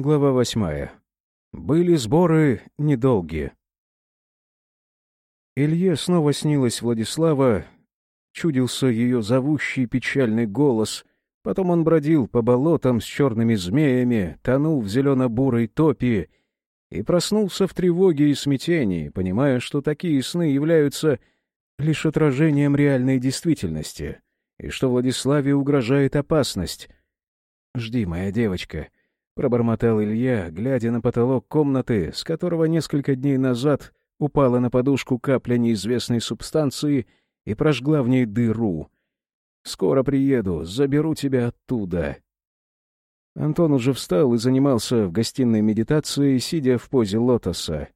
Глава восьмая. Были сборы недолгие. Илье снова снилась Владислава, чудился ее зовущий печальный голос, потом он бродил по болотам с черными змеями, тонул в зелено-бурой топи и проснулся в тревоге и смятении, понимая, что такие сны являются лишь отражением реальной действительности, и что Владиславе угрожает опасность. «Жди, моя девочка», — пробормотал Илья, глядя на потолок комнаты, с которого несколько дней назад упала на подушку капля неизвестной субстанции и прожгла в ней дыру. «Скоро приеду, заберу тебя оттуда». Антон уже встал и занимался в гостиной медитацией, сидя в позе лотоса.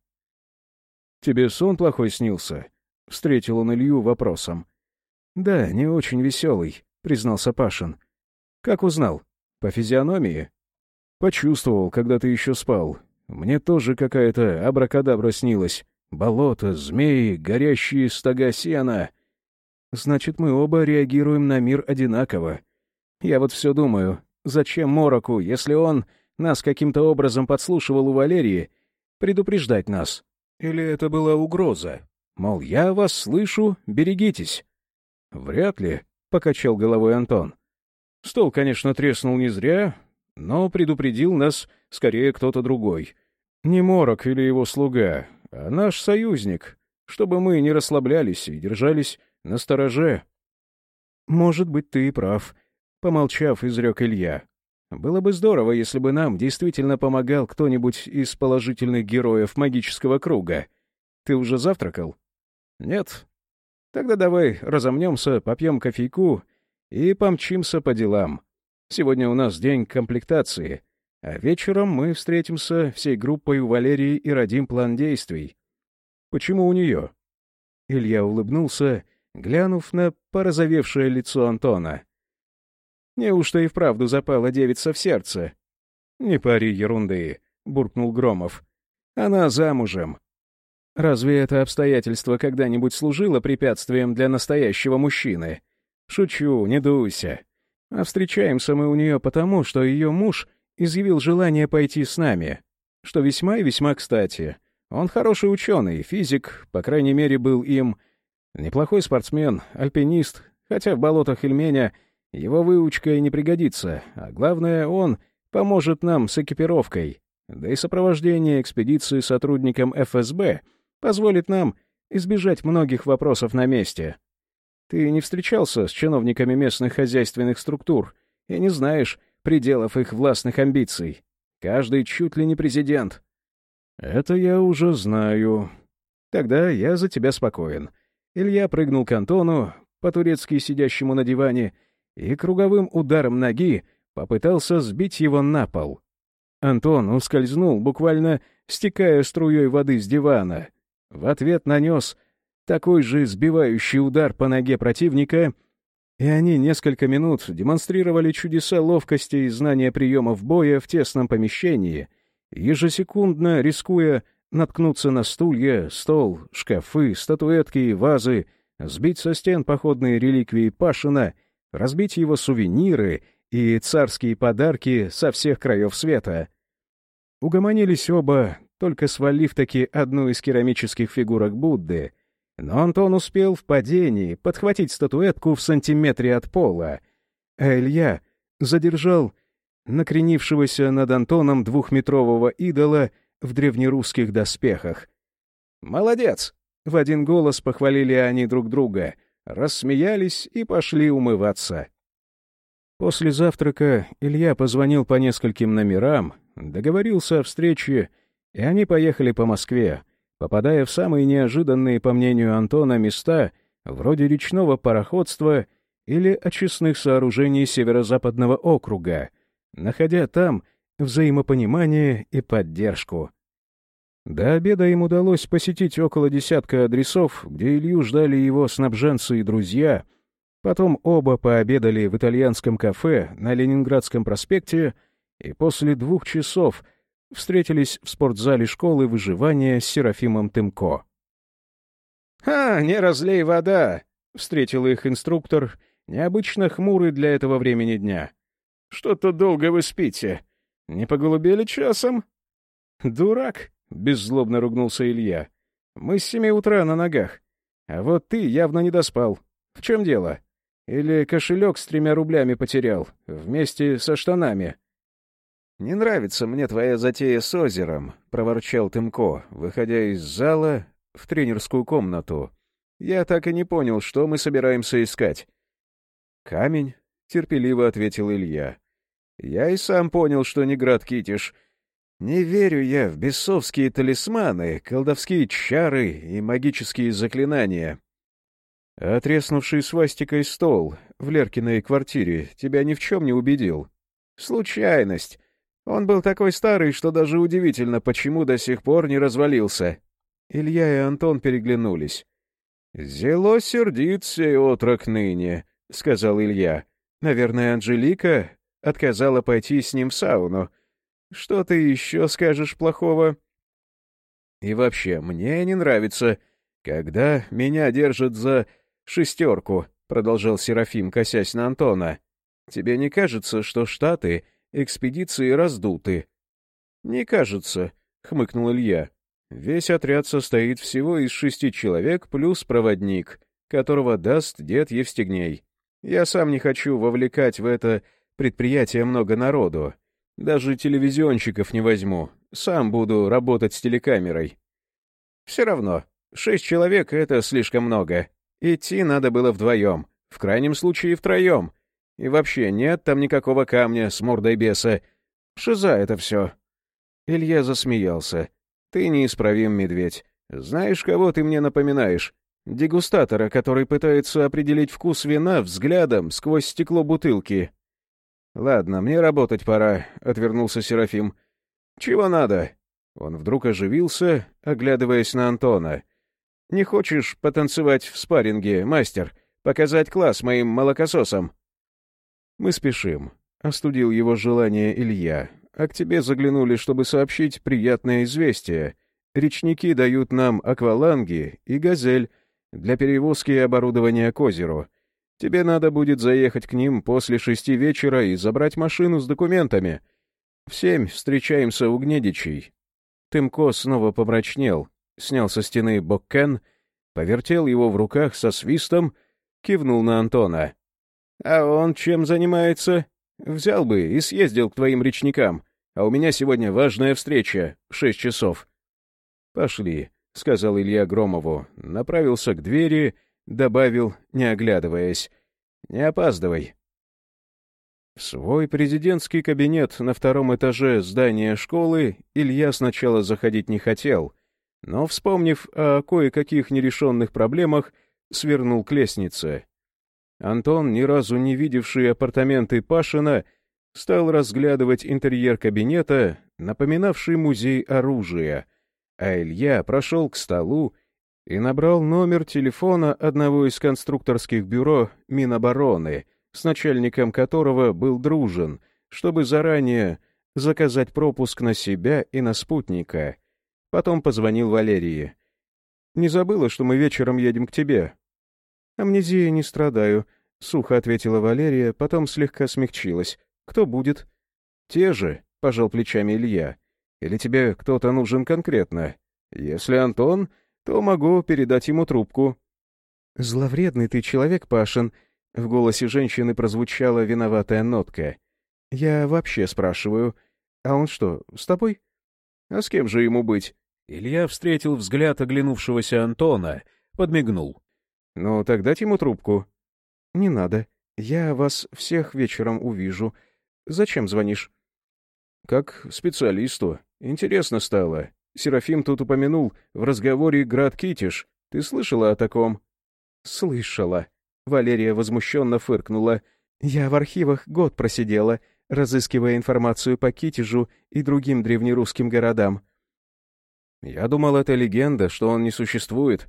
«Тебе сон плохой снился?» — встретил он Илью вопросом. «Да, не очень веселый», — признался Пашин. «Как узнал? По физиономии?» «Почувствовал, когда ты еще спал. Мне тоже какая-то абракадабра снилась. Болото, змеи, горящие стога сена. Значит, мы оба реагируем на мир одинаково. Я вот все думаю, Зачем Мороку, если он нас каким-то образом подслушивал у Валерии, предупреждать нас? Или это была угроза? Мол, я вас слышу, берегитесь. Вряд ли, — покачал головой Антон. Стол, конечно, треснул не зря, но предупредил нас скорее кто-то другой. Не Морок или его слуга, а наш союзник, чтобы мы не расслаблялись и держались на стороже. Может быть, ты и прав, Помолчав, изрек Илья. «Было бы здорово, если бы нам действительно помогал кто-нибудь из положительных героев магического круга. Ты уже завтракал?» «Нет?» «Тогда давай разомнемся, попьем кофейку и помчимся по делам. Сегодня у нас день комплектации, а вечером мы встретимся всей группой у Валерии и родим план действий. Почему у нее?» Илья улыбнулся, глянув на порозовевшее лицо Антона. Неужто и вправду запала девица в сердце? «Не пари ерунды», — буркнул Громов. «Она замужем». «Разве это обстоятельство когда-нибудь служило препятствием для настоящего мужчины?» «Шучу, не дуйся. А встречаемся мы у нее потому, что ее муж изъявил желание пойти с нами, что весьма и весьма кстати. Он хороший ученый, физик, по крайней мере, был им. Неплохой спортсмен, альпинист, хотя в болотах Ильменя его выучка и не пригодится, а главное, он поможет нам с экипировкой. Да и сопровождение экспедиции сотрудникам ФСБ позволит нам избежать многих вопросов на месте. Ты не встречался с чиновниками местных хозяйственных структур и не знаешь пределов их властных амбиций. Каждый чуть ли не президент. Это я уже знаю. Тогда я за тебя спокоен. Илья прыгнул к Антону, по-турецки сидящему на диване, и круговым ударом ноги попытался сбить его на пол. Антон ускользнул, буквально стекая струей воды с дивана. В ответ нанес такой же сбивающий удар по ноге противника, и они несколько минут демонстрировали чудеса ловкости и знания приемов боя в тесном помещении, ежесекундно рискуя наткнуться на стулья, стол, шкафы, статуэтки и вазы, сбить со стен походные реликвии Пашина — разбить его сувениры и царские подарки со всех краев света. Угомонились оба, только свалив таки одну из керамических фигурок Будды, но Антон успел в падении подхватить статуэтку в сантиметре от пола, а Илья задержал накренившегося над Антоном двухметрового идола в древнерусских доспехах. «Молодец!» — в один голос похвалили они друг друга — рассмеялись и пошли умываться. После завтрака Илья позвонил по нескольким номерам, договорился о встрече, и они поехали по Москве, попадая в самые неожиданные, по мнению Антона, места, вроде речного пароходства или очистных сооружений северо-западного округа, находя там взаимопонимание и поддержку. До обеда им удалось посетить около десятка адресов, где Илью ждали его снабженцы и друзья. Потом оба пообедали в итальянском кафе на Ленинградском проспекте и после двух часов встретились в спортзале школы выживания с Серафимом Тымко. «Ха, не разлей вода!» — встретил их инструктор, необычно хмурый для этого времени дня. «Что-то долго вы спите. Не поголубели часом?» «Дурак!» — беззлобно ругнулся Илья. «Мы с семи утра на ногах. А вот ты явно не доспал. В чем дело? Или кошелек с тремя рублями потерял, вместе со штанами?» «Не нравится мне твоя затея с озером», — проворчал Тымко, выходя из зала в тренерскую комнату. «Я так и не понял, что мы собираемся искать». «Камень», — терпеливо ответил Илья. «Я и сам понял, что не град Китиш. Не верю я в бесовские талисманы, колдовские чары и магические заклинания. Отреснувший свастикой стол в Леркиной квартире тебя ни в чем не убедил. Случайность. Он был такой старый, что даже удивительно, почему до сих пор не развалился. Илья и Антон переглянулись. «Зело сердится и отрок ныне», — сказал Илья. «Наверное, Анжелика отказала пойти с ним в сауну». Что ты еще скажешь плохого? И вообще, мне не нравится, когда меня держат за шестерку, продолжал Серафим, косясь на Антона. Тебе не кажется, что Штаты экспедиции раздуты? Не кажется, хмыкнул Илья. Весь отряд состоит всего из шести человек плюс проводник, которого даст дед Евстигней. Я сам не хочу вовлекать в это предприятие много народу. Даже телевизионщиков не возьму. Сам буду работать с телекамерой. Все равно, шесть человек — это слишком много. Идти надо было вдвоем, в крайнем случае втроем. И вообще нет там никакого камня с мордой беса. Шиза это все. Илья засмеялся. Ты неисправим, медведь. Знаешь, кого ты мне напоминаешь? Дегустатора, который пытается определить вкус вина взглядом сквозь стекло бутылки. «Ладно, мне работать пора», — отвернулся Серафим. «Чего надо?» Он вдруг оживился, оглядываясь на Антона. «Не хочешь потанцевать в спарринге, мастер? Показать класс моим молокососам?» «Мы спешим», — остудил его желание Илья. «А к тебе заглянули, чтобы сообщить приятное известие. Речники дают нам акваланги и газель для перевозки оборудования к озеру. Тебе надо будет заехать к ним после шести вечера и забрать машину с документами. В семь встречаемся у Гнедичей». Тымко снова помрачнел, снял со стены боккен, повертел его в руках со свистом, кивнул на Антона. «А он чем занимается? Взял бы и съездил к твоим речникам, а у меня сегодня важная встреча, шесть часов». «Пошли», — сказал Илья Громову, направился к двери добавил, не оглядываясь. «Не опаздывай». В свой президентский кабинет на втором этаже здания школы Илья сначала заходить не хотел, но, вспомнив о кое-каких нерешенных проблемах, свернул к лестнице. Антон, ни разу не видевший апартаменты Пашина, стал разглядывать интерьер кабинета, напоминавший музей оружия, а Илья прошел к столу и набрал номер телефона одного из конструкторских бюро Минобороны, с начальником которого был дружен, чтобы заранее заказать пропуск на себя и на спутника. Потом позвонил Валерии. «Не забыла, что мы вечером едем к тебе?» «Амнезией не страдаю», — сухо ответила Валерия, потом слегка смягчилась. «Кто будет?» «Те же», — пожал плечами Илья. «Или тебе кто-то нужен конкретно? Если Антон, то могу передать ему трубку». «Зловредный ты человек, Пашин», — в голосе женщины прозвучала виноватая нотка. «Я вообще спрашиваю, а он что, с тобой?» «А с кем же ему быть?» Илья встретил взгляд оглянувшегося Антона, подмигнул. «Ну, так дать ему трубку». «Не надо. Я вас всех вечером увижу. Зачем звонишь?» «Как специалисту. Интересно стало. Серафим тут упомянул в разговоре Град Китиш. Ты слышала о таком?» «Слышала». Валерия возмущенно фыркнула. «Я в архивах год просидела, разыскивая информацию по Китежу и другим древнерусским городам». «Я думал, это легенда, что он не существует».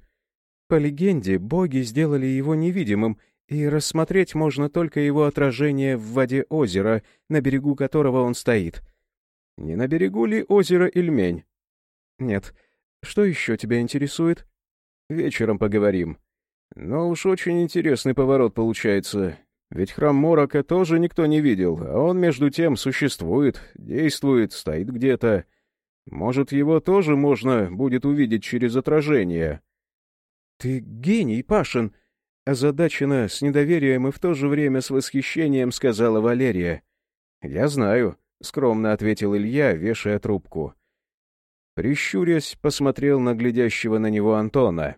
«По легенде, боги сделали его невидимым, и рассмотреть можно только его отражение в воде озера, на берегу которого он стоит». «Не на берегу ли озера Ильмень?» «Нет. Что еще тебя интересует?» «Вечером поговорим. Но уж очень интересный поворот получается. Ведь храм Морока тоже никто не видел, а он, между тем, существует, действует, стоит где-то. Может, его тоже можно будет увидеть через отражение. — Ты гений, Пашин! — озадаченно, с недоверием и в то же время с восхищением сказала Валерия. — Я знаю, — скромно ответил Илья, вешая трубку. Прищурясь, посмотрел на глядящего на него Антона.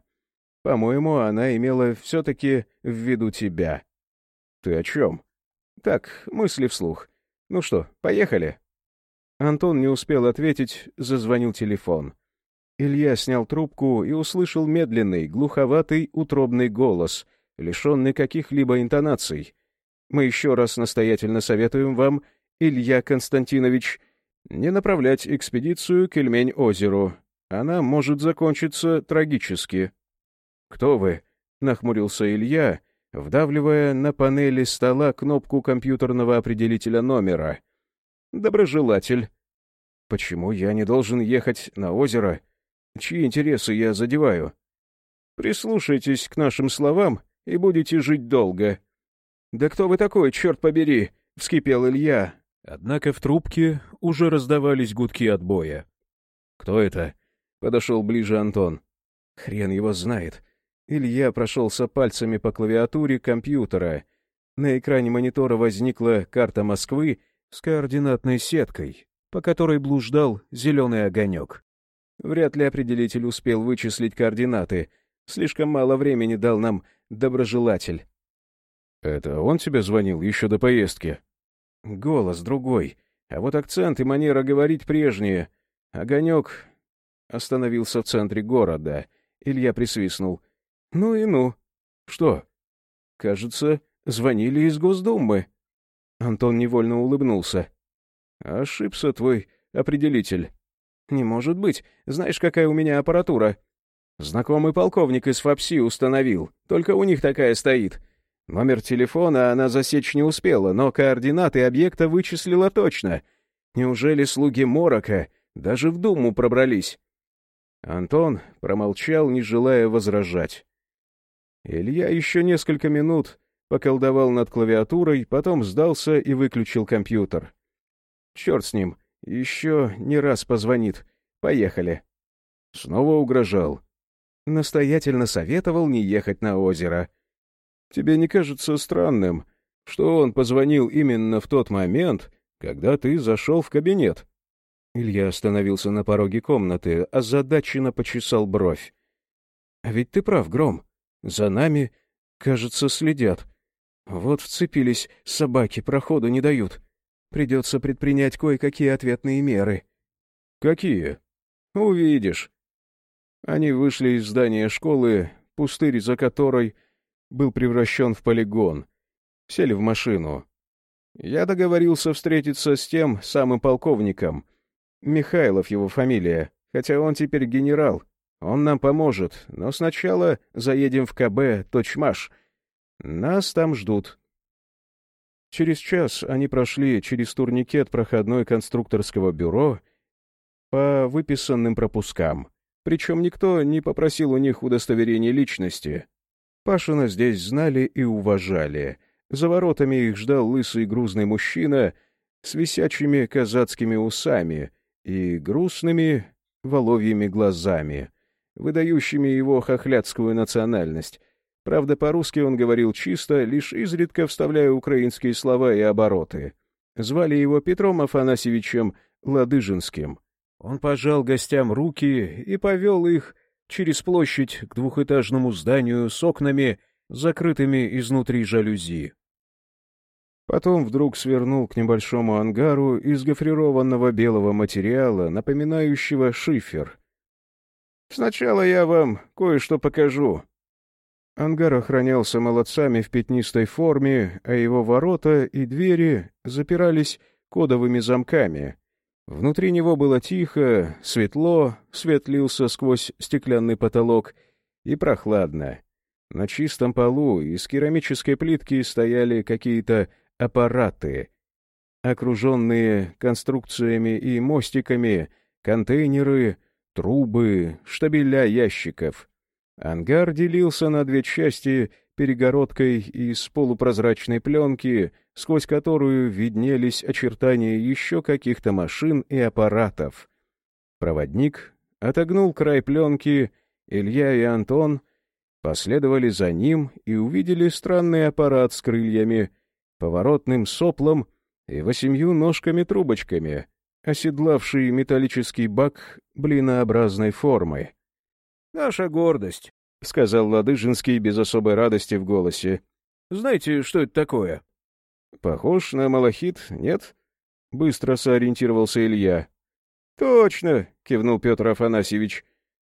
«По-моему, она имела все-таки в виду тебя». «Ты о чем?» «Так, мысли вслух. Ну что, поехали?» Антон не успел ответить, зазвонил телефон. Илья снял трубку и услышал медленный, глуховатый, утробный голос, лишенный каких-либо интонаций. «Мы еще раз настоятельно советуем вам, Илья Константинович, не направлять экспедицию к Ильмень-озеру. Она может закончиться трагически. «Кто вы?» — нахмурился Илья, вдавливая на панели стола кнопку компьютерного определителя номера. «Доброжелатель». «Почему я не должен ехать на озеро? Чьи интересы я задеваю?» «Прислушайтесь к нашим словам и будете жить долго». «Да кто вы такой, черт побери?» — вскипел Илья, Однако в трубке уже раздавались гудки отбоя. «Кто это?» — подошел ближе Антон. «Хрен его знает». Илья прошелся пальцами по клавиатуре компьютера. На экране монитора возникла карта Москвы с координатной сеткой, по которой блуждал зеленый огонек. Вряд ли определитель успел вычислить координаты. Слишком мало времени дал нам доброжелатель. «Это он тебе звонил еще до поездки?» Голос другой, а вот акцент и манера говорить прежние. Огонек остановился в центре города. Илья присвистнул. «Ну и ну». «Что?» «Кажется, звонили из Госдумы». Антон невольно улыбнулся. «Ошибся твой определитель». «Не может быть. Знаешь, какая у меня аппаратура?» «Знакомый полковник из ФАПСИ установил. Только у них такая стоит. Номер телефона она засечь не успела, но координаты объекта вычислила точно. Неужели слуги Морока даже в Думу пробрались? Антон промолчал, не желая возражать. Илья еще несколько минут поколдовал над клавиатурой, потом сдался и выключил компьютер. Черт с ним, еще не раз позвонит. Поехали. Снова угрожал. Настоятельно советовал не ехать на озеро — Тебе не кажется странным, что он позвонил именно в тот момент, когда ты зашел в кабинет?» Илья остановился на пороге комнаты, озадаченно почесал бровь. «А ведь ты прав, Гром. За нами, кажется, следят. Вот вцепились, собаки проходу не дают. Придется предпринять кое-какие ответные меры». «Какие?» «Увидишь». Они вышли из здания школы, пустырь за которой был превращен в полигон. Сели в машину. Я договорился встретиться с тем самым полковником. Михайлов его фамилия, хотя он теперь генерал. Он нам поможет, но сначала заедем в КБ Точмаш. Нас там ждут. Через час они прошли через турникет проходной конструкторского бюро по выписанным пропускам. Причем никто не попросил у них удостоверения личности. Пашина здесь знали и уважали. За воротами их ждал лысый грузный мужчина с висячими казацкими усами и грустными воловьими глазами, выдающими его хохлядскую национальность. Правда, по-русски он говорил чисто, лишь изредка вставляя украинские слова и обороты. Звали его Петром Афанасьевичем Ладыжинским. Он пожал гостям руки и повел их через площадь к двухэтажному зданию с окнами, закрытыми изнутри жалюзи. Потом вдруг свернул к небольшому ангару из гофрированного белого материала, напоминающего шифер. «Сначала я вам кое-что покажу». Ангар охранялся молодцами в пятнистой форме, а его ворота и двери запирались кодовыми замками, Внутри него было тихо, светло, свет лился сквозь стеклянный потолок и прохладно. На чистом полу из керамической плитки стояли какие-то аппараты, окруженные конструкциями и мостиками, контейнеры, трубы, штабеля ящиков. Ангар делился на две части перегородкой из полупрозрачной пленки, сквозь которую виднелись очертания еще каких-то машин и аппаратов. Проводник отогнул край пленки, Илья и Антон последовали за ним и увидели странный аппарат с крыльями, поворотным соплом и восемью ножками-трубочками, оседлавший металлический бак блинообразной формы. «Наша гордость», — сказал Ладыжинский без особой радости в голосе. «Знаете, что это такое?» «Похож на малахит, нет?» — быстро сориентировался Илья. «Точно!» — кивнул Петр Афанасьевич.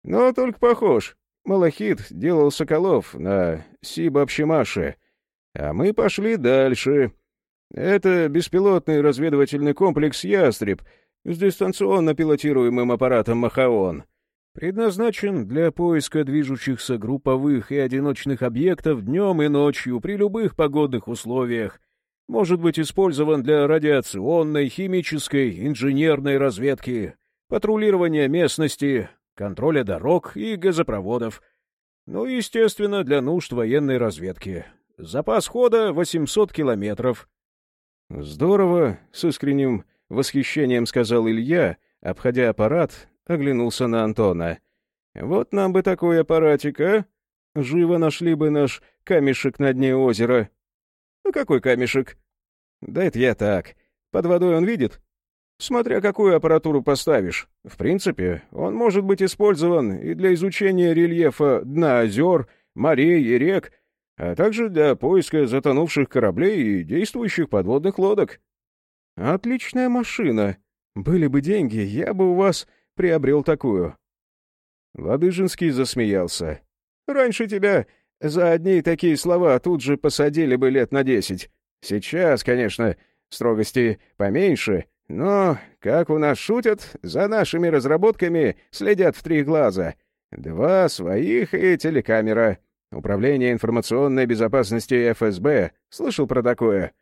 «Но только похож. Малахит делал Соколов на Сиб-Общемаше, а мы пошли дальше. Это беспилотный разведывательный комплекс «Ястреб» с дистанционно пилотируемым аппаратом «Махаон». Предназначен для поиска движущихся групповых и одиночных объектов днем и ночью при любых погодных условиях. Может быть использован для радиационной, химической, инженерной разведки, патрулирования местности, контроля дорог и газопроводов. Ну и, естественно, для нужд военной разведки. Запас хода 800 километров. «Здорово!» — с искренним восхищением сказал Илья, обходя аппарат, оглянулся на Антона. «Вот нам бы такой аппаратик, а? Живо нашли бы наш камешек на дне озера». «А какой камешек?» «Да это я так. Под водой он видит?» «Смотря какую аппаратуру поставишь. В принципе, он может быть использован и для изучения рельефа дна озер, морей и рек, а также для поиска затонувших кораблей и действующих подводных лодок. Отличная машина. Были бы деньги, я бы у вас приобрел такую. Ладыжинский засмеялся. Раньше тебя за одни такие слова тут же посадили бы лет на десять. Сейчас, конечно, строгости поменьше, но, как у нас шутят, за нашими разработками следят в три глаза. Два своих и телекамера. Управление информационной безопасности ФСБ. Слышал про такое?»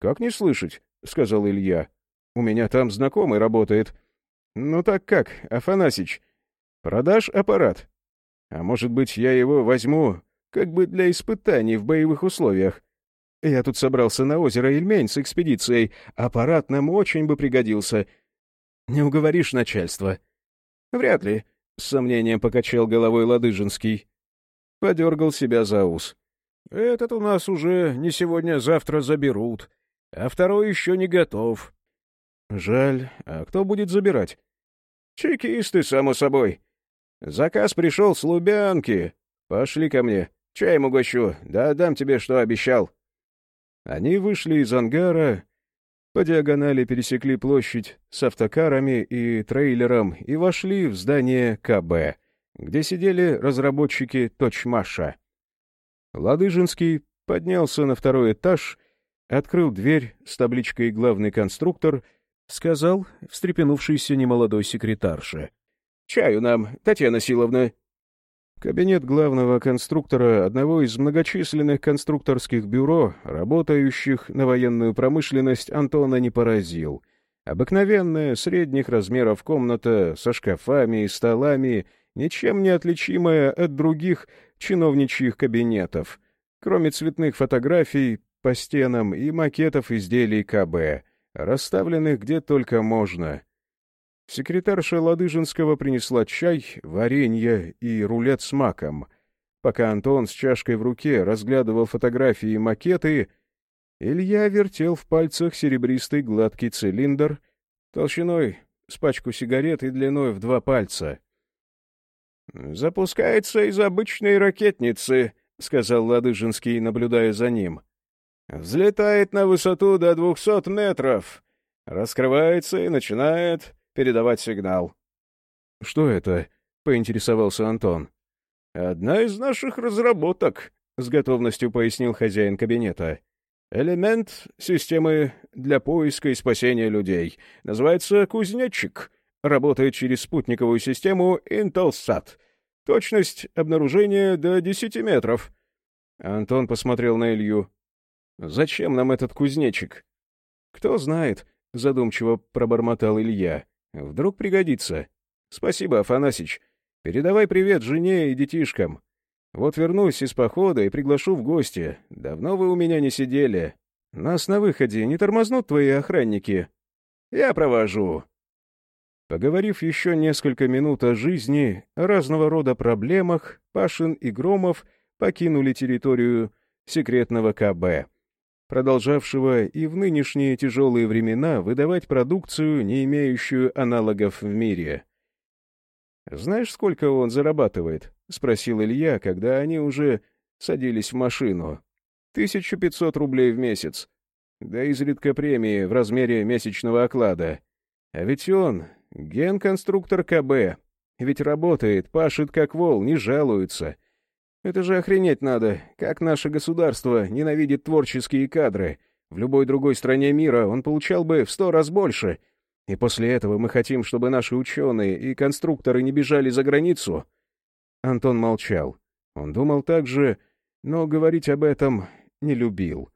«Как не слышать?» — сказал Илья. «У меня там знакомый работает». «Ну так как, Афанасич, продашь аппарат? А может быть, я его возьму как бы для испытаний в боевых условиях? Я тут собрался на озеро Ильмень с экспедицией. Аппарат нам очень бы пригодился. Не уговоришь начальство?» «Вряд ли», — с сомнением покачал головой Ладыжинский подергал себя за ус. «Этот у нас уже не сегодня-завтра заберут, а второй еще не готов». «Жаль. А кто будет забирать?» «Чекисты, само собой. Заказ пришел с Лубянки. Пошли ко мне. Чаем угощу. Да дам тебе, что обещал». Они вышли из ангара, по диагонали пересекли площадь с автокарами и трейлером и вошли в здание КБ где сидели разработчики Точмаша. Ладыжинский поднялся на второй этаж, открыл дверь с табличкой «Главный конструктор», сказал встрепенувшийся немолодой секретарше. «Чаю нам, Татьяна Силовна». Кабинет главного конструктора одного из многочисленных конструкторских бюро, работающих на военную промышленность, Антона не поразил. Обыкновенная, средних размеров комната со шкафами и столами — ничем не отличимая от других чиновничьих кабинетов, кроме цветных фотографий по стенам и макетов изделий КБ, расставленных где только можно. Секретарша Ладыжинского принесла чай, варенье и рулет с маком. Пока Антон с чашкой в руке разглядывал фотографии и макеты, Илья вертел в пальцах серебристый гладкий цилиндр толщиной с пачку сигарет и длиной в два пальца. «Запускается из обычной ракетницы», — сказал Ладыжинский, наблюдая за ним. «Взлетает на высоту до двухсот метров, раскрывается и начинает передавать сигнал». «Что это?» — поинтересовался Антон. «Одна из наших разработок», — с готовностью пояснил хозяин кабинета. «Элемент системы для поиска и спасения людей. Называется «Кузнечик» работает через спутниковую систему Intelsat. Точность обнаружения до 10 метров. Антон посмотрел на Илью. «Зачем нам этот кузнечик?» «Кто знает», — задумчиво пробормотал Илья. «Вдруг пригодится. Спасибо, Афанасич. Передавай привет жене и детишкам. Вот вернусь из похода и приглашу в гости. Давно вы у меня не сидели. Нас на выходе не тормознут твои охранники? Я провожу». Поговорив еще несколько минут о жизни, разного рода проблемах, Пашин и Громов покинули территорию секретного КБ, продолжавшего и в нынешние тяжелые времена выдавать продукцию, не имеющую аналогов в мире. «Знаешь, сколько он зарабатывает?» — спросил Илья, когда они уже садились в машину. «Тысячу пятьсот рублей в месяц. Да изредка премии в размере месячного оклада. А ведь он — генконструктор КБ. Ведь работает, пашет как вол, не жалуется. Это же охренеть надо, как наше государство ненавидит творческие кадры. В любой другой стране мира он получал бы в сто раз больше — и после этого мы хотим, чтобы наши ученые и конструкторы не бежали за границу?» Антон молчал. Он думал так же, но говорить об этом не любил.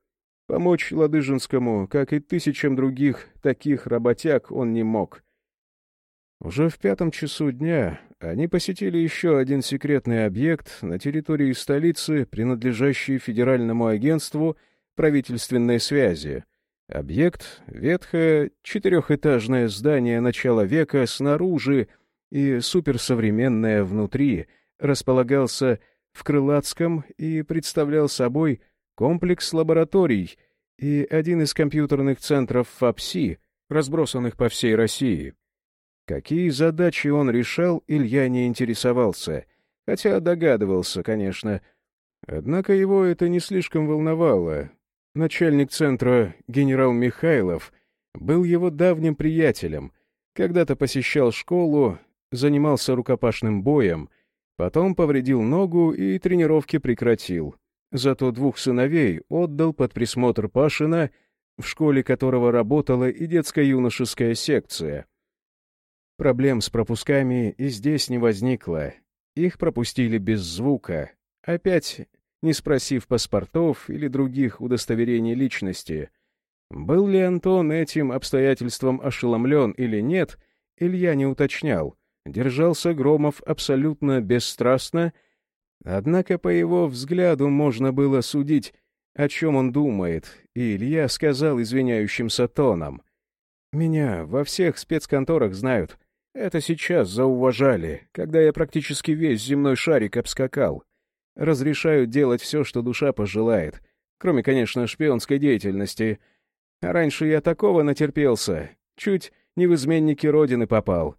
Помочь Ладыжинскому, как и тысячам других таких работяг, он не мог. Уже в пятом часу дня они посетили еще один секретный объект на территории столицы, принадлежащий Федеральному агентству правительственной связи — Объект — ветхое четырехэтажное здание начала века снаружи и суперсовременное внутри, располагался в Крылатском и представлял собой комплекс лабораторий и один из компьютерных центров ФАПСИ, разбросанных по всей России. Какие задачи он решал, Илья не интересовался, хотя догадывался, конечно. Однако его это не слишком волновало, Начальник центра генерал Михайлов был его давним приятелем, когда-то посещал школу, занимался рукопашным боем, потом повредил ногу и тренировки прекратил. Зато двух сыновей отдал под присмотр Пашина, в школе которого работала и детско-юношеская секция. Проблем с пропусками и здесь не возникло. Их пропустили без звука. Опять не спросив паспортов или других удостоверений личности. Был ли Антон этим обстоятельством ошеломлен или нет, Илья не уточнял. Держался Громов абсолютно бесстрастно, однако по его взгляду можно было судить, о чем он думает, и Илья сказал извиняющимся тоном. «Меня во всех спецконторах знают. Это сейчас зауважали, когда я практически весь земной шарик обскакал разрешают делать все, что душа пожелает, кроме, конечно, шпионской деятельности. А раньше я такого натерпелся, чуть не в изменники Родины попал.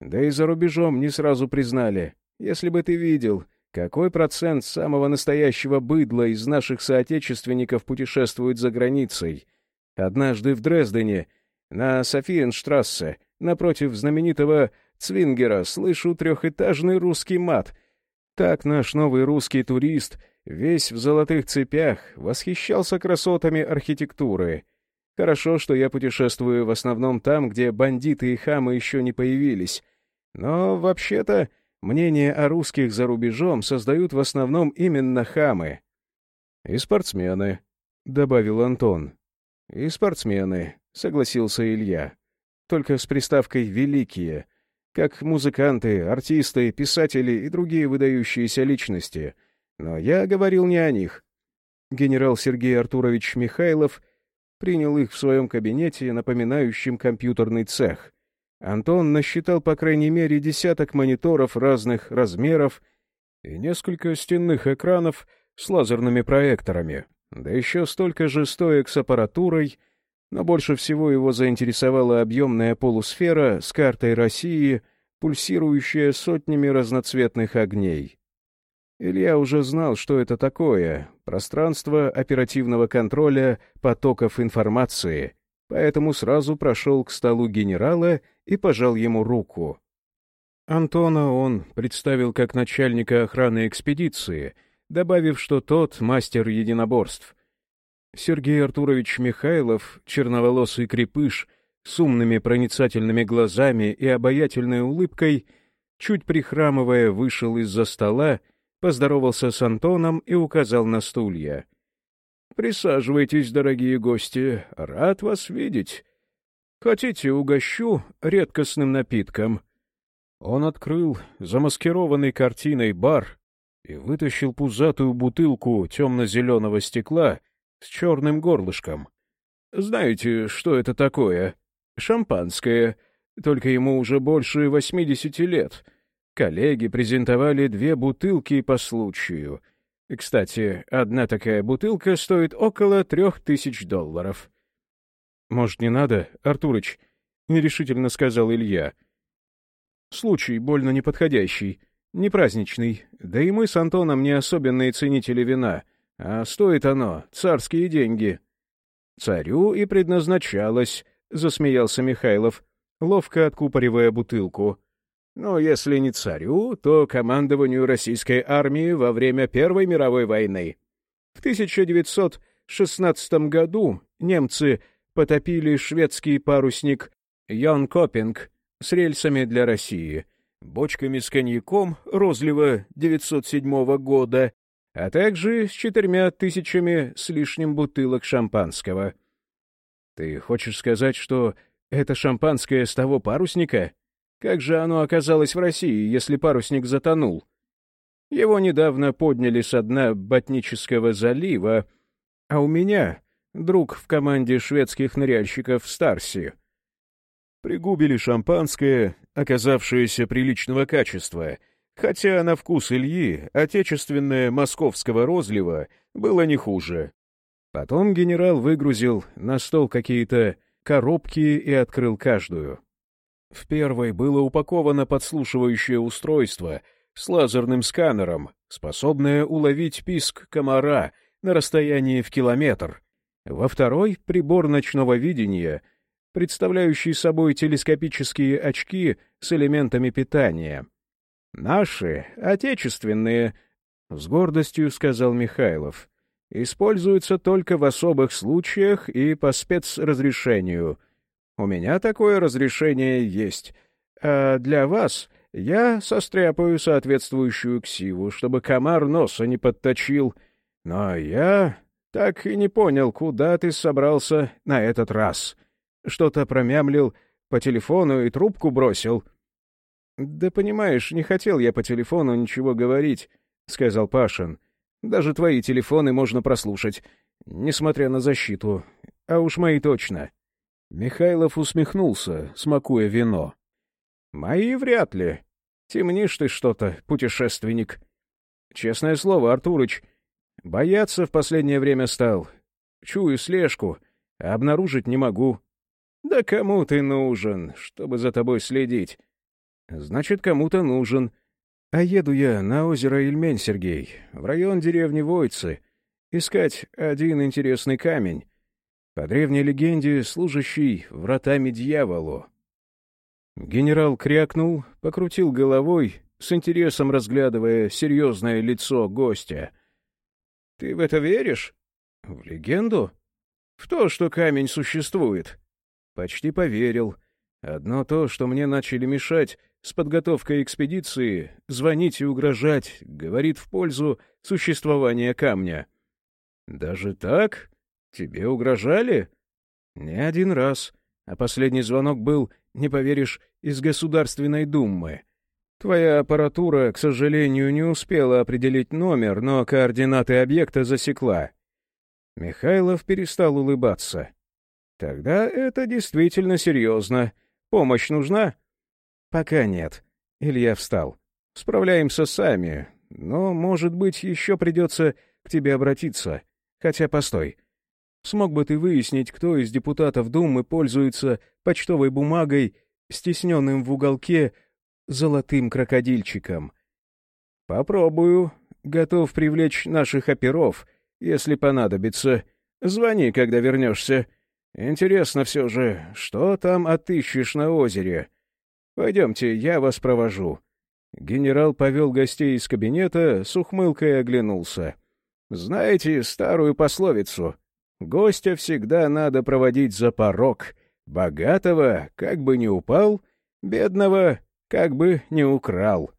Да и за рубежом не сразу признали. Если бы ты видел, какой процент самого настоящего быдла из наших соотечественников путешествует за границей. Однажды в Дрездене, на Софиенштрассе, напротив знаменитого Цвингера, слышу трехэтажный русский мат — так наш новый русский турист, весь в золотых цепях, восхищался красотами архитектуры. Хорошо, что я путешествую в основном там, где бандиты и хамы еще не появились. Но, вообще-то, мнение о русских за рубежом создают в основном именно хамы. «И спортсмены», — добавил Антон. «И спортсмены», — согласился Илья. «Только с приставкой «великие», как музыканты, артисты, писатели и другие выдающиеся личности. Но я говорил не о них. Генерал Сергей Артурович Михайлов принял их в своем кабинете, напоминающем компьютерный цех. Антон насчитал по крайней мере десяток мониторов разных размеров и несколько стенных экранов с лазерными проекторами, да еще столько же стоек с аппаратурой — но больше всего его заинтересовала объемная полусфера с картой России, пульсирующая сотнями разноцветных огней. Илья уже знал, что это такое — пространство оперативного контроля потоков информации, поэтому сразу прошел к столу генерала и пожал ему руку. Антона он представил как начальника охраны экспедиции, добавив, что тот — мастер единоборств, Сергей Артурович Михайлов, черноволосый крепыш, с умными проницательными глазами и обаятельной улыбкой, чуть прихрамывая, вышел из-за стола, поздоровался с Антоном и указал на стулья. «Присаживайтесь, дорогие гости, рад вас видеть. Хотите, угощу редкостным напитком?» Он открыл замаскированный картиной бар и вытащил пузатую бутылку темно-зеленого стекла с черным горлышком. «Знаете, что это такое? Шампанское. Только ему уже больше восьмидесяти лет. Коллеги презентовали две бутылки по случаю. Кстати, одна такая бутылка стоит около трех тысяч долларов». «Может, не надо, Артурыч?» — нерешительно сказал Илья. «Случай больно неподходящий, не праздничный, да и мы с Антоном не особенные ценители вина, а стоит оно царские деньги». «Царю и предназначалось», — засмеялся Михайлов, ловко откупоривая бутылку. «Но если не царю, то командованию российской армии во время Первой мировой войны. В 1916 году немцы потопили шведский парусник Йон Копинг с рельсами для России, бочками с коньяком розлива 907 года, а также с четырьмя тысячами с лишним бутылок шампанского. Ты хочешь сказать, что это шампанское с того парусника? Как же оно оказалось в России, если парусник затонул? Его недавно подняли со дна Ботнического залива, а у меня друг в команде шведских ныряльщиков Старси — Пригубили шампанское, оказавшееся приличного качества, хотя на вкус Ильи отечественное московского розлива было не хуже. Потом генерал выгрузил на стол какие-то коробки и открыл каждую. В первой было упаковано подслушивающее устройство с лазерным сканером, способное уловить писк комара на расстоянии в километр. Во второй — прибор ночного видения — представляющий собой телескопические очки с элементами питания. «Наши, отечественные», — с гордостью сказал Михайлов, — «используются только в особых случаях и по спецразрешению. У меня такое разрешение есть, а для вас я состряпаю соответствующую ксиву, чтобы комар носа не подточил. Но я так и не понял, куда ты собрался на этот раз». Что-то промямлил по телефону и трубку бросил. «Да понимаешь, не хотел я по телефону ничего говорить», — сказал Пашин. «Даже твои телефоны можно прослушать, несмотря на защиту. А уж мои точно». Михайлов усмехнулся, смакуя вино. «Мои вряд ли. Темнишь ты что-то, путешественник. Честное слово, Артурыч, бояться в последнее время стал. Чую слежку, а обнаружить не могу. «Да кому ты нужен, чтобы за тобой следить?» «Значит, кому-то нужен. А еду я на озеро Ильмень, Сергей, в район деревни Войцы, искать один интересный камень, по древней легенде служащий вратами дьяволу». Генерал крякнул, покрутил головой, с интересом разглядывая серьезное лицо гостя. «Ты в это веришь? В легенду? В то, что камень существует?» Почти поверил. Одно то, что мне начали мешать с подготовкой экспедиции, звонить и угрожать, говорит в пользу существования камня. «Даже так? Тебе угрожали?» «Не один раз. А последний звонок был, не поверишь, из Государственной Думы. Твоя аппаратура, к сожалению, не успела определить номер, но координаты объекта засекла». Михайлов перестал улыбаться. Тогда это действительно серьезно. Помощь нужна? Пока нет. Илья встал. Справляемся сами, но, может быть, еще придется к тебе обратиться. Хотя, постой. Смог бы ты выяснить, кто из депутатов Думы пользуется почтовой бумагой, стесненным в уголке золотым крокодильчиком? Попробую. Готов привлечь наших оперов, если понадобится. Звони, когда вернешься. Интересно все же, что там отыщешь на озере? Пойдемте, я вас провожу». Генерал повел гостей из кабинета, с ухмылкой оглянулся. «Знаете старую пословицу? Гостя всегда надо проводить за порог. Богатого, как бы не упал, бедного, как бы не украл».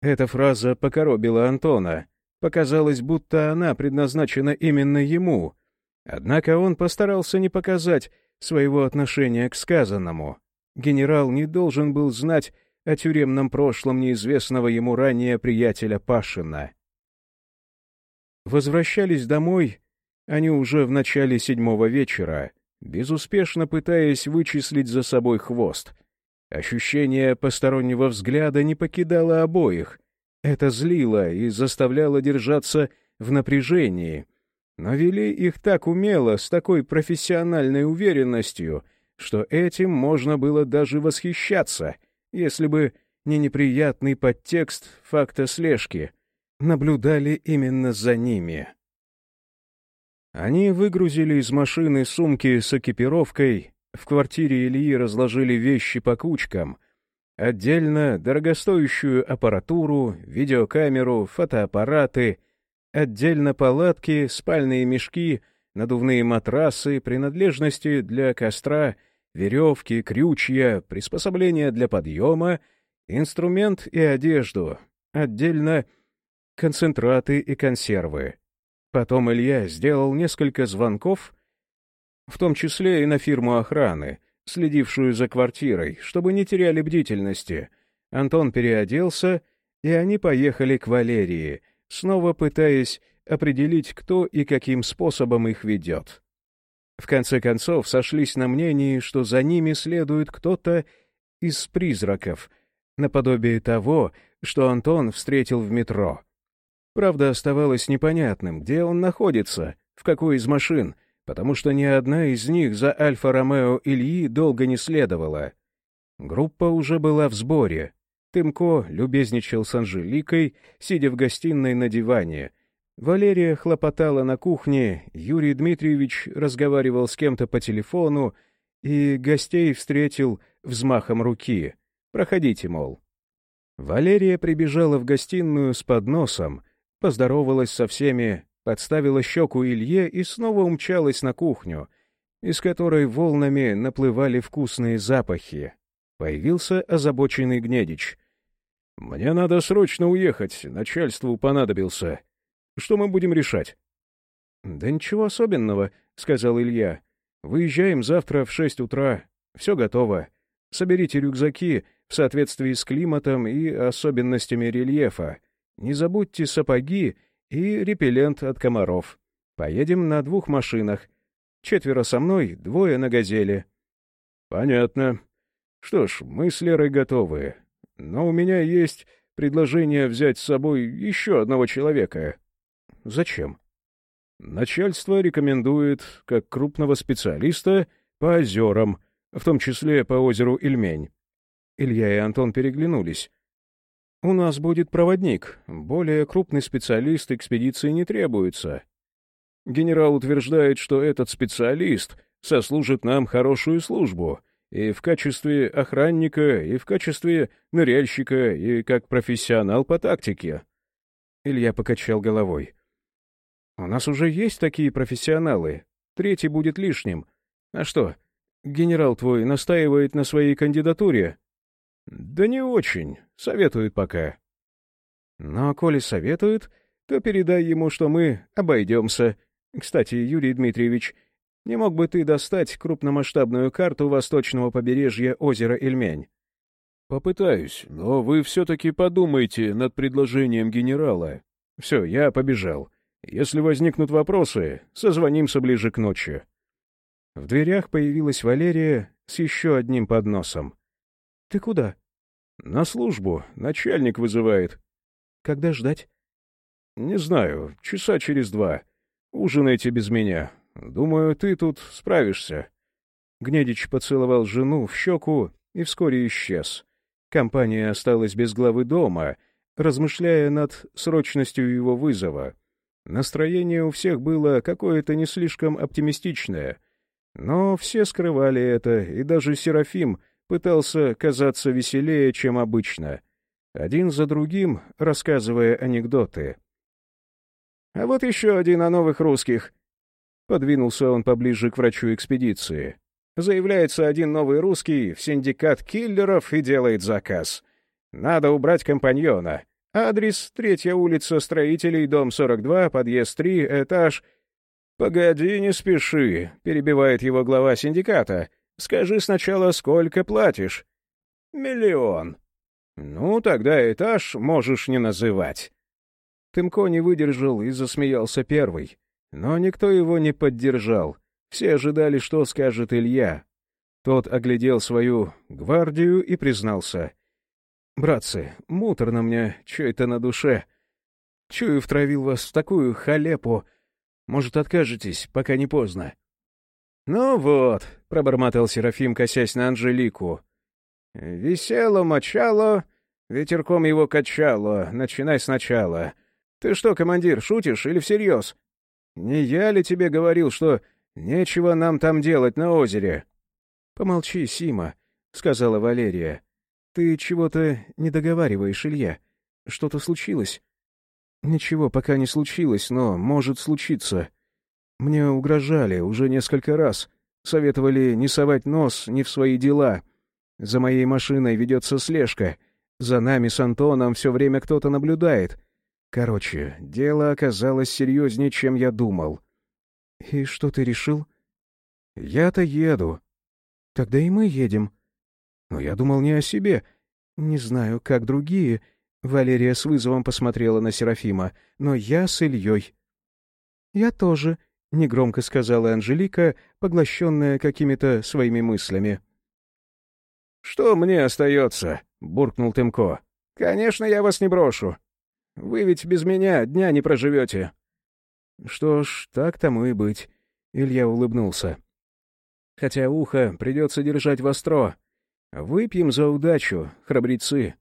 Эта фраза покоробила Антона. Показалось, будто она предназначена именно ему — Однако он постарался не показать своего отношения к сказанному. Генерал не должен был знать о тюремном прошлом неизвестного ему ранее приятеля Пашина. Возвращались домой они уже в начале седьмого вечера, безуспешно пытаясь вычислить за собой хвост. Ощущение постороннего взгляда не покидало обоих. Это злило и заставляло держаться в напряжении. Но вели их так умело, с такой профессиональной уверенностью, что этим можно было даже восхищаться, если бы не неприятный подтекст факта слежки. Наблюдали именно за ними. Они выгрузили из машины сумки с экипировкой, в квартире Ильи разложили вещи по кучкам, отдельно дорогостоящую аппаратуру, видеокамеру, фотоаппараты, отдельно палатки, спальные мешки, надувные матрасы, принадлежности для костра, веревки, крючья, приспособления для подъема, инструмент и одежду, отдельно концентраты и консервы. Потом Илья сделал несколько звонков, в том числе и на фирму охраны, следившую за квартирой, чтобы не теряли бдительности. Антон переоделся, и они поехали к Валерии, снова пытаясь определить, кто и каким способом их ведет. В конце концов, сошлись на мнении, что за ними следует кто-то из призраков, наподобие того, что Антон встретил в метро. Правда, оставалось непонятным, где он находится, в какой из машин, потому что ни одна из них за Альфа-Ромео Ильи долго не следовала. Группа уже была в сборе. Тымко любезничал с Анжеликой, сидя в гостиной на диване. Валерия хлопотала на кухне, Юрий Дмитриевич разговаривал с кем-то по телефону и гостей встретил взмахом руки. «Проходите, мол». Валерия прибежала в гостиную с подносом — поздоровалась со всеми, подставила щеку Илье и снова умчалась на кухню, из которой волнами наплывали вкусные запахи. Появился озабоченный Гнедич. «Мне надо срочно уехать, начальству понадобился. Что мы будем решать?» «Да ничего особенного», — сказал Илья. «Выезжаем завтра в шесть утра. Все готово. Соберите рюкзаки в соответствии с климатом и особенностями рельефа. Не забудьте сапоги и репеллент от комаров. Поедем на двух машинах. Четверо со мной, двое на «Газели». — Понятно. Что ж, мы с Лерой готовы. Но у меня есть предложение взять с собой еще одного человека. — Зачем? — Начальство рекомендует, как крупного специалиста, по озерам, в том числе по озеру Ильмень. Илья и Антон переглянулись. «У нас будет проводник. Более крупный специалист экспедиции не требуется. Генерал утверждает, что этот специалист сослужит нам хорошую службу и в качестве охранника, и в качестве ныряльщика, и как профессионал по тактике». Илья покачал головой. «У нас уже есть такие профессионалы. Третий будет лишним. А что, генерал твой настаивает на своей кандидатуре?» «Да не очень. Советует пока». «Но коли советует, то передай ему, что мы обойдемся. Кстати, Юрий Дмитриевич, не мог бы ты достать крупномасштабную карту восточного побережья озера Ильмень?» «Попытаюсь, но вы все-таки подумайте над предложением генерала. Все, я побежал. Если возникнут вопросы, созвонимся ближе к ночи». В дверях появилась Валерия с еще одним подносом. «Ты куда?» «На службу. Начальник вызывает». «Когда ждать?» «Не знаю. Часа через два. Ужинайте без меня. Думаю, ты тут справишься». Гнедич поцеловал жену в щеку и вскоре исчез. Компания осталась без главы дома, размышляя над срочностью его вызова. Настроение у всех было какое-то не слишком оптимистичное, но все скрывали это, и даже Серафим — пытался казаться веселее, чем обычно, один за другим рассказывая анекдоты. «А вот еще один о новых русских!» Подвинулся он поближе к врачу экспедиции. Заявляется один новый русский в синдикат киллеров и делает заказ. Надо убрать компаньона. Адрес — третья улица строителей, дом 42, подъезд 3, этаж... «Погоди, не спеши», — перебивает его глава синдиката. Скажи сначала, сколько платишь?» «Миллион». «Ну, тогда этаж можешь не называть». Тымко не выдержал и засмеялся первый. Но никто его не поддержал. Все ожидали, что скажет Илья. Тот оглядел свою гвардию и признался. «Братцы, муторно мне, что это на душе. Чую, втравил вас в такую халепу. Может, откажетесь, пока не поздно?» «Ну вот», — пробормотал Серафим, косясь на Анжелику. «Висело, мочало, ветерком его качало, начинай сначала. Ты что, командир, шутишь или всерьез? Не я ли тебе говорил, что нечего нам там делать на озере?» «Помолчи, Сима», — сказала Валерия. «Ты чего-то не договариваешь, Илья. Что-то случилось?» «Ничего пока не случилось, но может случиться. Мне угрожали уже несколько раз. Советовали не совать нос ни в свои дела. За моей машиной ведется слежка. За нами с Антоном все время кто-то наблюдает. Короче, дело оказалось серьезнее, чем я думал. «И что ты решил?» «Я-то еду». «Тогда и мы едем». «Но я думал не о себе. Не знаю, как другие». Валерия с вызовом посмотрела на Серафима. «Но я с Ильей». «Я тоже», — негромко сказала Анжелика, поглощенная какими-то своими мыслями. «Что мне остается?» — буркнул Тымко. «Конечно, я вас не брошу. Вы ведь без меня дня не проживете». «Что ж, так тому и быть», — Илья улыбнулся. «Хотя ухо придется держать востро. Выпьем за удачу, храбрецы».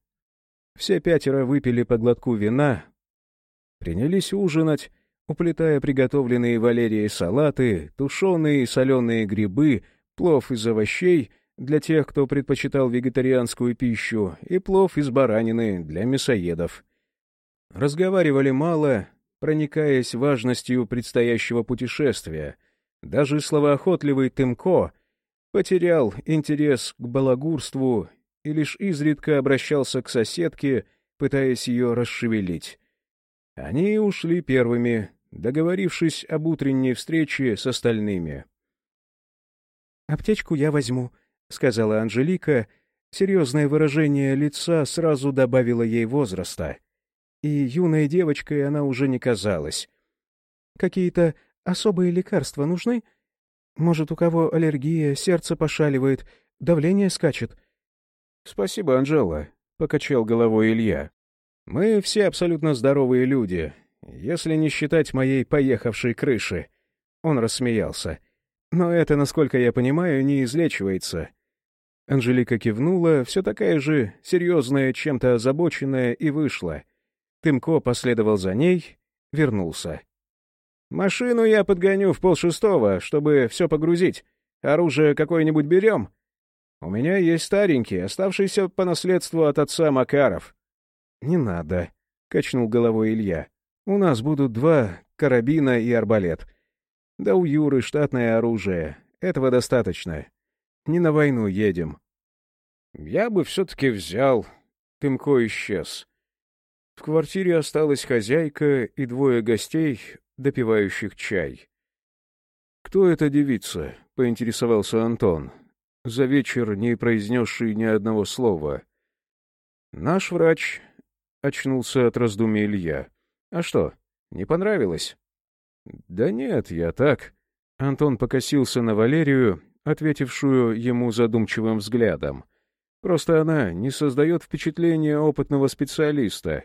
Все пятеро выпили по глотку вина, принялись ужинать, уплетая приготовленные Валерией салаты, тушеные и соленые грибы, плов из овощей для тех, кто предпочитал вегетарианскую пищу, и плов из баранины для мясоедов. Разговаривали мало, проникаясь важностью предстоящего путешествия. Даже словоохотливый Тымко потерял интерес к балагурству и лишь изредка обращался к соседке, пытаясь ее расшевелить. Они ушли первыми, договорившись об утренней встрече с остальными. «Аптечку я возьму», — сказала Анжелика. Серьезное выражение лица сразу добавило ей возраста и юной девочкой она уже не казалась. «Какие-то особые лекарства нужны? Может, у кого аллергия, сердце пошаливает, давление скачет?» «Спасибо, Анжела», — покачал головой Илья. «Мы все абсолютно здоровые люди, если не считать моей поехавшей крыши». Он рассмеялся. «Но это, насколько я понимаю, не излечивается». Анжелика кивнула, все такая же серьезная, чем-то озабоченная, и вышла — Тымко последовал за ней, вернулся. «Машину я подгоню в полшестого, чтобы все погрузить. Оружие какое-нибудь берем? У меня есть старенький, оставшийся по наследству от отца Макаров». «Не надо», — качнул головой Илья. «У нас будут два карабина и арбалет. Да у Юры штатное оружие. Этого достаточно. Не на войну едем». «Я бы все-таки взял». Тымко исчез. В квартире осталась хозяйка и двое гостей, допивающих чай. «Кто эта девица?» — поинтересовался Антон, за вечер не произнесший ни одного слова. «Наш врач», — очнулся от раздумий Илья. «А что, не понравилось?» «Да нет, я так». Антон покосился на Валерию, ответившую ему задумчивым взглядом. «Просто она не создает впечатления опытного специалиста».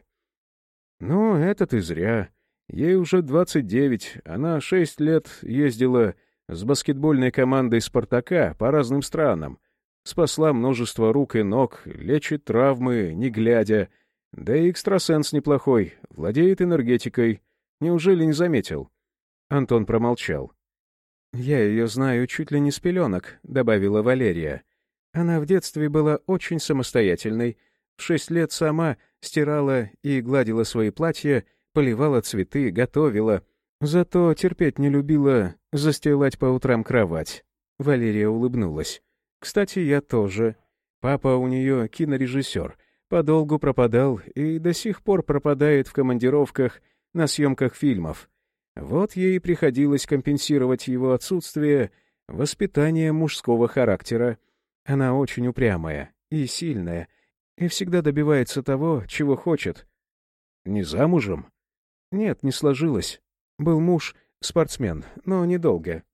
«Ну, это ты зря. Ей уже двадцать девять. Она шесть лет ездила с баскетбольной командой «Спартака» по разным странам. Спасла множество рук и ног, лечит травмы, не глядя. Да и экстрасенс неплохой, владеет энергетикой. Неужели не заметил?» Антон промолчал. «Я ее знаю чуть ли не с пеленок», — добавила Валерия. «Она в детстве была очень самостоятельной, в шесть лет сама стирала и гладила свои платья, поливала цветы, готовила. Зато терпеть не любила застилать по утрам кровать. Валерия улыбнулась. «Кстати, я тоже. Папа у нее кинорежиссер. Подолгу пропадал и до сих пор пропадает в командировках на съемках фильмов. Вот ей приходилось компенсировать его отсутствие воспитанием мужского характера. Она очень упрямая и сильная, и всегда добивается того, чего хочет. Не замужем? Нет, не сложилось. Был муж, спортсмен, но недолго.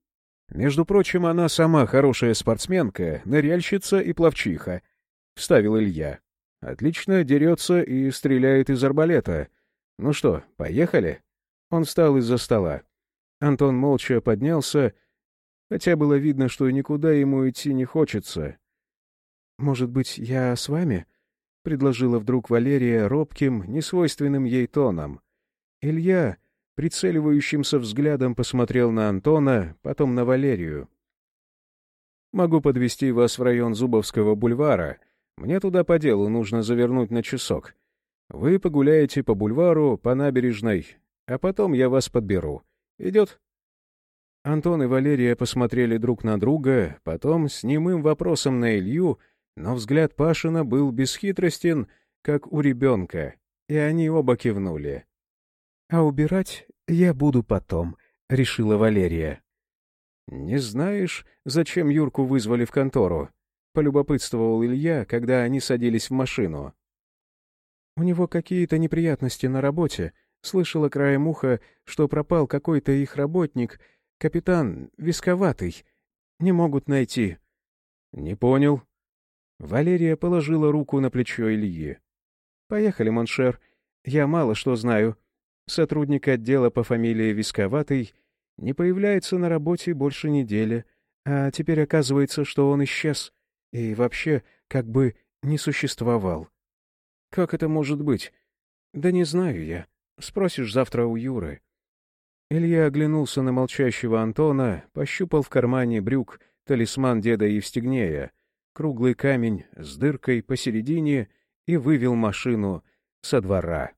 Между прочим, она сама хорошая спортсменка, ныряльщица и пловчиха, — вставил Илья. Отлично дерется и стреляет из арбалета. Ну что, поехали? Он встал из-за стола. Антон молча поднялся, хотя было видно, что никуда ему идти не хочется. «Может быть, я с вами?» — предложила вдруг Валерия робким, несвойственным ей тоном. Илья прицеливающимся взглядом посмотрел на Антона, потом на Валерию. «Могу подвести вас в район Зубовского бульвара. Мне туда по делу нужно завернуть на часок. Вы погуляете по бульвару, по набережной, а потом я вас подберу. Идет?» Антон и Валерия посмотрели друг на друга, потом с немым вопросом на Илью, но взгляд Пашина был бесхитростен, как у ребенка, и они оба кивнули. «А убирать я буду потом», — решила Валерия. «Не знаешь, зачем Юрку вызвали в контору?» — полюбопытствовал Илья, когда они садились в машину. «У него какие-то неприятности на работе. Слышала краем уха, что пропал какой-то их работник, капитан Висковатый. Не могут найти». «Не понял». Валерия положила руку на плечо Ильи. «Поехали, mon cher. Я мало что знаю. Сотрудник отдела по фамилии Висковатый не появляется на работе больше недели, а теперь оказывается, что он исчез и вообще как бы не существовал. Как это может быть? Да не знаю я. Спросишь завтра у Юры. Илья оглянулся на молчащего Антона, пощупал в кармане брюк талисман деда Евстигнея, круглый камень с дыркой посередине и вывел машину со двора.